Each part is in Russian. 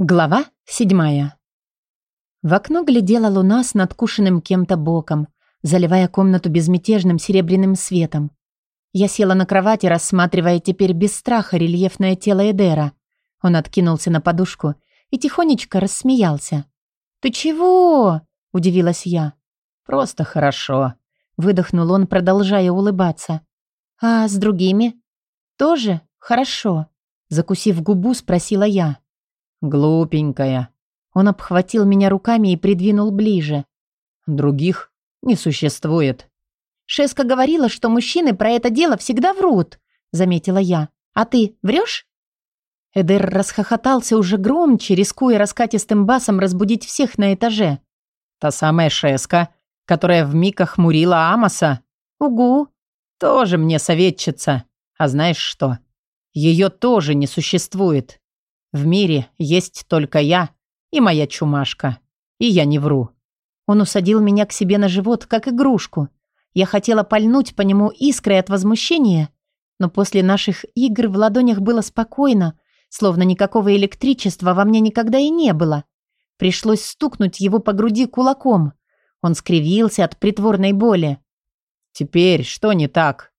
Глава седьмая. В окно глядела луна с надкушенным кем-то боком, заливая комнату безмятежным серебряным светом. Я села на кровати, рассматривая теперь без страха рельефное тело Эдера. Он откинулся на подушку и тихонечко рассмеялся. «Ты чего?» – удивилась я. «Просто хорошо», – выдохнул он, продолжая улыбаться. «А с другими?» «Тоже хорошо», – закусив губу, спросила я. Глупенькая. Он обхватил меня руками и придвинул ближе. Других не существует. Шеска говорила, что мужчины про это дело всегда врут, заметила я. А ты врешь? Эдер расхохотался уже громче, рискуя раскатистым басом разбудить всех на этаже. Та самая Шеска, которая в миках мурила Амоса. Угу. Тоже мне советчица. А знаешь что? Ее тоже не существует. В мире есть только я и моя чумашка. И я не вру. Он усадил меня к себе на живот, как игрушку. Я хотела пальнуть по нему искрой от возмущения, но после наших игр в ладонях было спокойно, словно никакого электричества во мне никогда и не было. Пришлось стукнуть его по груди кулаком. Он скривился от притворной боли. «Теперь что не так?»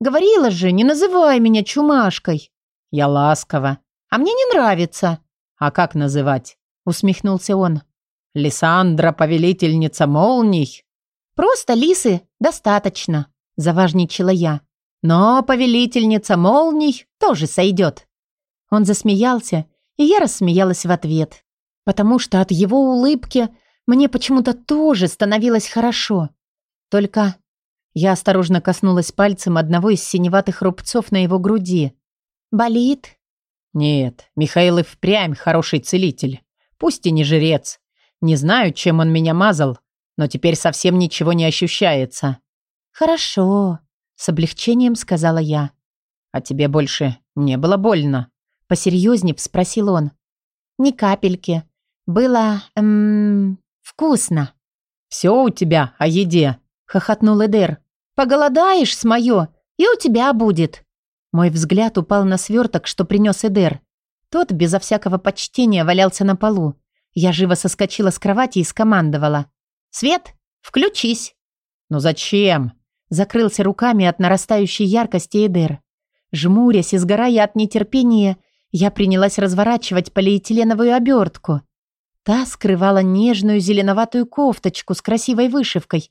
«Говорила же, не называй меня чумашкой». «Я ласково. А мне не нравится». «А как называть?» усмехнулся он. «Лиссандра, повелительница молний?» «Просто лисы достаточно», заважничала я. «Но повелительница молний тоже сойдет». Он засмеялся, и я рассмеялась в ответ, потому что от его улыбки мне почему-то тоже становилось хорошо. Только я осторожно коснулась пальцем одного из синеватых рубцов на его груди. «Болит?» Нет, Михаил и впрямь хороший целитель. Пусть и не жрец. Не знаю, чем он меня мазал, но теперь совсем ничего не ощущается. Хорошо, с облегчением сказала я. А тебе больше не было больно? Посерьезнее спросил он. Ни капельки. Было, эм, вкусно. Все у тебя о еде, хохотнул Эдер. Поголодаешь с моё, и у тебя будет. Мой взгляд упал на сверток, что принес Эдер. Тот безо всякого почтения валялся на полу. Я живо соскочила с кровати и скомандовала. «Свет, включись!» «Ну зачем?» Закрылся руками от нарастающей яркости Эдер. Жмурясь и сгорая от нетерпения, я принялась разворачивать полиэтиленовую обертку. Та скрывала нежную зеленоватую кофточку с красивой вышивкой,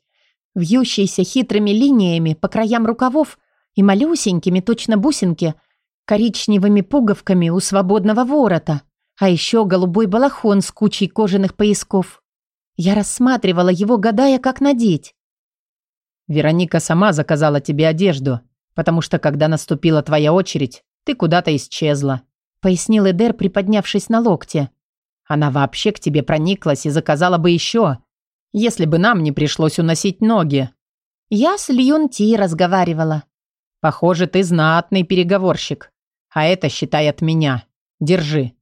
вьющейся хитрыми линиями по краям рукавов и малюсенькими, точно бусинки, коричневыми пуговками у свободного ворота, а еще голубой балахон с кучей кожаных поясков. Я рассматривала его, гадая, как надеть. «Вероника сама заказала тебе одежду, потому что, когда наступила твоя очередь, ты куда-то исчезла», пояснил Эдер, приподнявшись на локте. «Она вообще к тебе прониклась и заказала бы еще, если бы нам не пришлось уносить ноги». «Я с Льюнти разговаривала», Похоже, ты знатный переговорщик. А это считай от меня. Держи».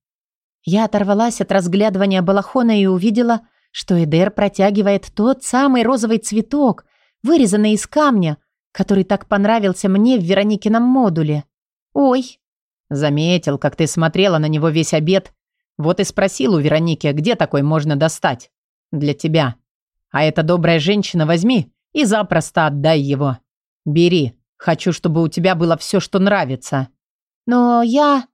Я оторвалась от разглядывания балахона и увидела, что Эдер протягивает тот самый розовый цветок, вырезанный из камня, который так понравился мне в Вероникином модуле. «Ой!» «Заметил, как ты смотрела на него весь обед. Вот и спросил у Вероники, где такой можно достать. Для тебя. А эта добрая женщина возьми и запросто отдай его. Бери, Хочу, чтобы у тебя было все, что нравится». «Но я...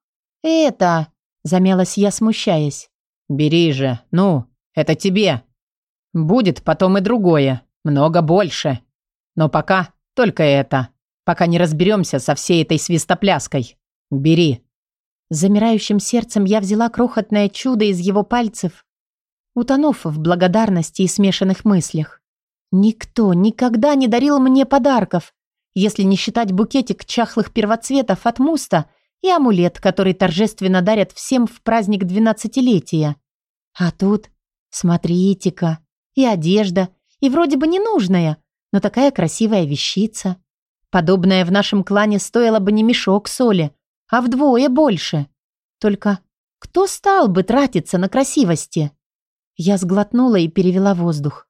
это...» — замялась я, смущаясь. «Бери же, ну, это тебе. Будет потом и другое, много больше. Но пока только это, пока не разберемся со всей этой свистопляской. Бери». С замирающим сердцем я взяла крохотное чудо из его пальцев, утонув в благодарности и смешанных мыслях. Никто никогда не дарил мне подарков, если не считать букетик чахлых первоцветов от муста и амулет, который торжественно дарят всем в праздник двенадцатилетия. А тут, смотрите-ка, и одежда, и вроде бы ненужная, но такая красивая вещица. Подобная в нашем клане стоила бы не мешок соли, а вдвое больше. Только кто стал бы тратиться на красивости? Я сглотнула и перевела воздух.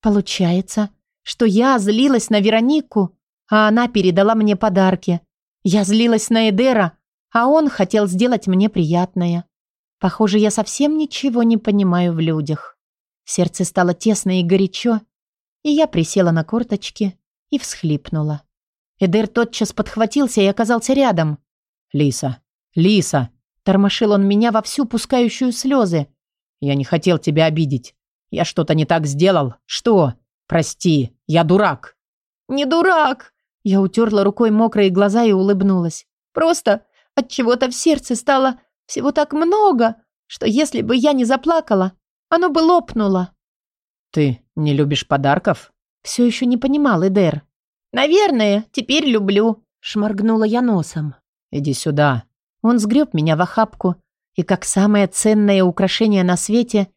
Получается, что я злилась на Веронику, а она передала мне подарки. Я злилась на Эдера, а он хотел сделать мне приятное. Похоже, я совсем ничего не понимаю в людях. Сердце стало тесно и горячо, и я присела на корточки и всхлипнула. Эдер тотчас подхватился и оказался рядом. «Лиса! Лиса!» Тормошил он меня во всю пускающую слезы. «Я не хотел тебя обидеть. Я что-то не так сделал. Что? Прости, я дурак». «Не дурак!» Я утерла рукой мокрые глаза и улыбнулась. «Просто от чего-то в сердце стало всего так много, что если бы я не заплакала, оно бы лопнуло». «Ты не любишь подарков?» Все еще не понимал Эдер. «Наверное, теперь люблю», — шморгнула я носом. «Иди сюда». Он сгреб меня в охапку и, как самое ценное украшение на свете,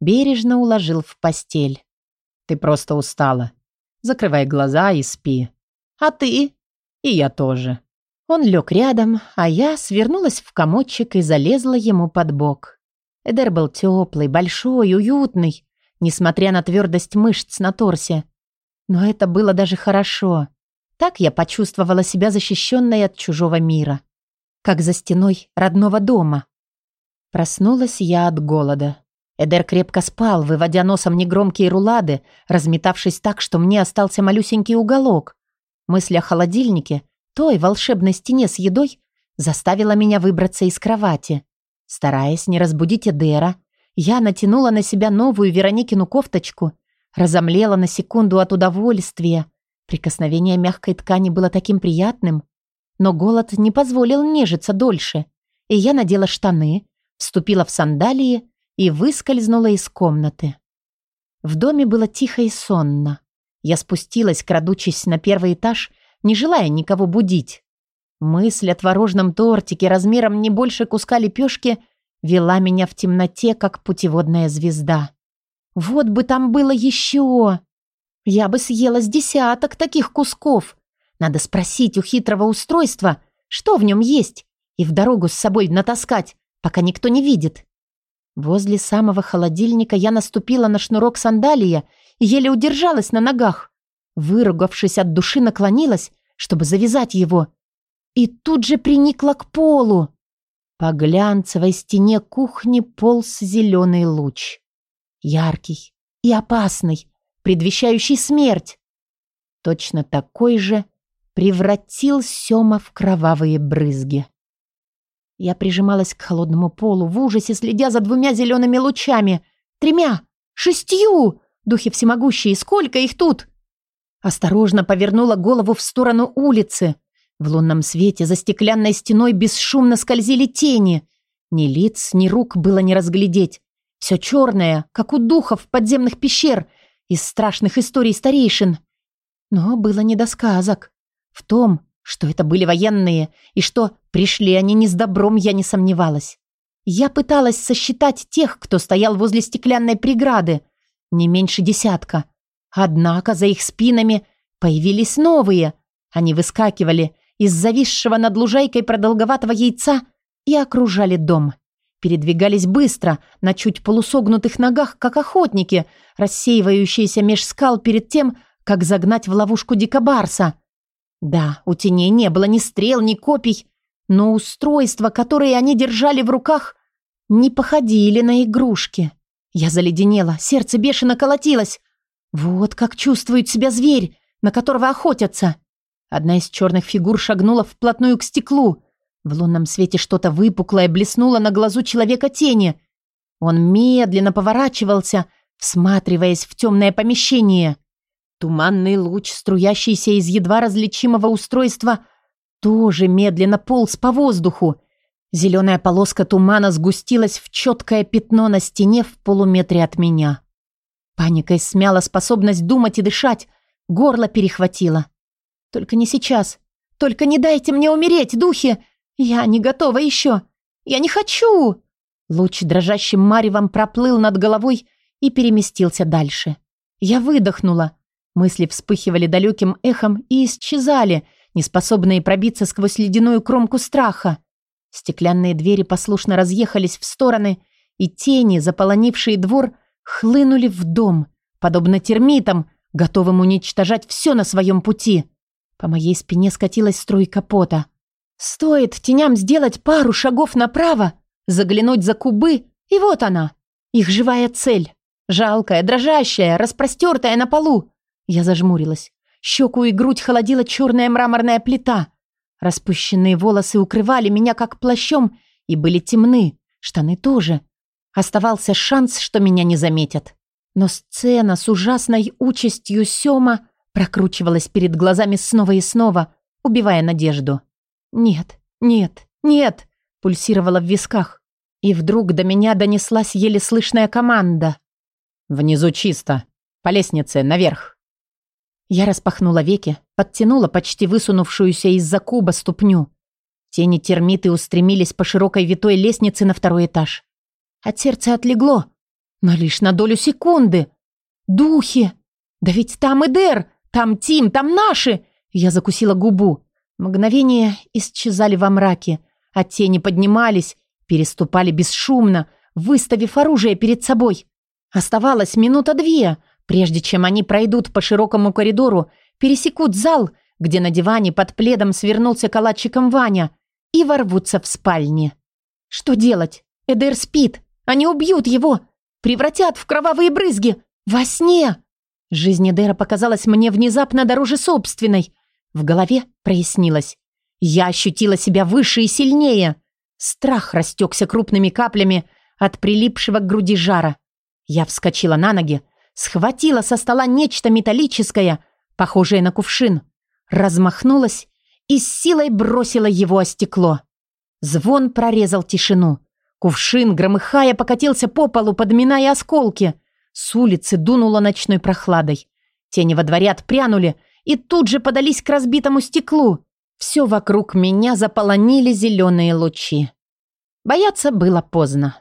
бережно уложил в постель. «Ты просто устала. Закрывай глаза и спи». «А ты?» «И я тоже». Он лег рядом, а я свернулась в комочек и залезла ему под бок. Эдер был теплый, большой, уютный, несмотря на твердость мышц на торсе. Но это было даже хорошо. Так я почувствовала себя защищенной от чужого мира. Как за стеной родного дома. Проснулась я от голода. Эдер крепко спал, выводя носом негромкие рулады, разметавшись так, что мне остался малюсенький уголок. Мысль о холодильнике — той волшебной стене с едой заставила меня выбраться из кровати. Стараясь не разбудить Эдера, я натянула на себя новую Вероникину кофточку, разомлела на секунду от удовольствия. Прикосновение мягкой ткани было таким приятным, но голод не позволил нежиться дольше, и я надела штаны, вступила в сандалии и выскользнула из комнаты. В доме было тихо и сонно. Я спустилась, крадучись на первый этаж, не желая никого будить. Мысль о творожном тортике размером не больше куска лепешки вела меня в темноте, как путеводная звезда. Вот бы там было еще! Я бы съела с десяток таких кусков. Надо спросить у хитрого устройства, что в нем есть, и в дорогу с собой натаскать, пока никто не видит. Возле самого холодильника я наступила на шнурок сандалия еле удержалась на ногах. Выругавшись от души, наклонилась, чтобы завязать его. И тут же приникла к полу. По глянцевой стене кухни полз зеленый луч. Яркий и опасный, предвещающий смерть. Точно такой же превратил Сёма в кровавые брызги. Я прижималась к холодному полу в ужасе, следя за двумя зелеными лучами. Тремя! Шестью! Духи всемогущие, сколько их тут? Осторожно повернула голову в сторону улицы. В лунном свете за стеклянной стеной бесшумно скользили тени. Ни лиц, ни рук было не разглядеть. Все черное, как у духов подземных пещер из страшных историй старейшин. Но было не до сказок. В том, что это были военные, и что пришли они не с добром, я не сомневалась. Я пыталась сосчитать тех, кто стоял возле стеклянной преграды. Не меньше десятка. Однако за их спинами появились новые. Они выскакивали из зависшего над лужайкой продолговатого яйца и окружали дом. Передвигались быстро, на чуть полусогнутых ногах, как охотники, рассеивающиеся меж скал перед тем, как загнать в ловушку дикобарса. Да, у теней не было ни стрел, ни копий, но устройства, которые они держали в руках, не походили на игрушки. Я заледенела, сердце бешено колотилось. Вот как чувствует себя зверь, на которого охотятся. Одна из черных фигур шагнула вплотную к стеклу. В лунном свете что-то выпуклое блеснуло на глазу человека тени. Он медленно поворачивался, всматриваясь в темное помещение. Туманный луч, струящийся из едва различимого устройства, тоже медленно полз по воздуху. Зеленая полоска тумана сгустилась в четкое пятно на стене в полуметре от меня. Паникой смяла способность думать и дышать, горло перехватило. Только не сейчас. Только не дайте мне умереть, духи! Я не готова еще. Я не хочу!» Луч дрожащим маревом проплыл над головой и переместился дальше. Я выдохнула. Мысли вспыхивали далеким эхом и исчезали, неспособные пробиться сквозь ледяную кромку страха. Стеклянные двери послушно разъехались в стороны, и тени, заполонившие двор, хлынули в дом, подобно термитам, готовым уничтожать все на своем пути. По моей спине скатилась струйка пота. Стоит теням сделать пару шагов направо, заглянуть за кубы, и вот она, их живая цель. Жалкая, дрожащая, распростертая на полу. Я зажмурилась. Щеку и грудь холодила черная мраморная плита. Распущенные волосы укрывали меня как плащом и были темны. Штаны тоже. Оставался шанс, что меня не заметят. Но сцена с ужасной участью Сёма прокручивалась перед глазами снова и снова, убивая надежду. «Нет, нет, нет!» пульсировала в висках. И вдруг до меня донеслась еле слышная команда. «Внизу чисто. По лестнице, наверх». Я распахнула веки, подтянула почти высунувшуюся из-за куба ступню. Тени термиты устремились по широкой витой лестнице на второй этаж. От сердца отлегло, но лишь на долю секунды. «Духи! Да ведь там Эдер, там Тим, там наши!» Я закусила губу. Мгновения исчезали во мраке, а тени поднимались, переступали бесшумно, выставив оружие перед собой. Оставалось минута две, прежде чем они пройдут по широкому коридору, пересекут зал, где на диване под пледом свернулся калачиком Ваня, и ворвутся в спальне. Что делать? Эдер спит. Они убьют его. Превратят в кровавые брызги. Во сне. Жизнь Эдера показалась мне внезапно дороже собственной. В голове прояснилось. Я ощутила себя выше и сильнее. Страх растекся крупными каплями от прилипшего к груди жара. Я вскочила на ноги, схватила со стола нечто металлическое, похожее на кувшин, размахнулась и с силой бросила его о стекло. Звон прорезал тишину. Кувшин, громыхая, покатился по полу, подминая осколки. С улицы дунуло ночной прохладой. Тени во дворе отпрянули и тут же подались к разбитому стеклу. Все вокруг меня заполонили зеленые лучи. Бояться было поздно.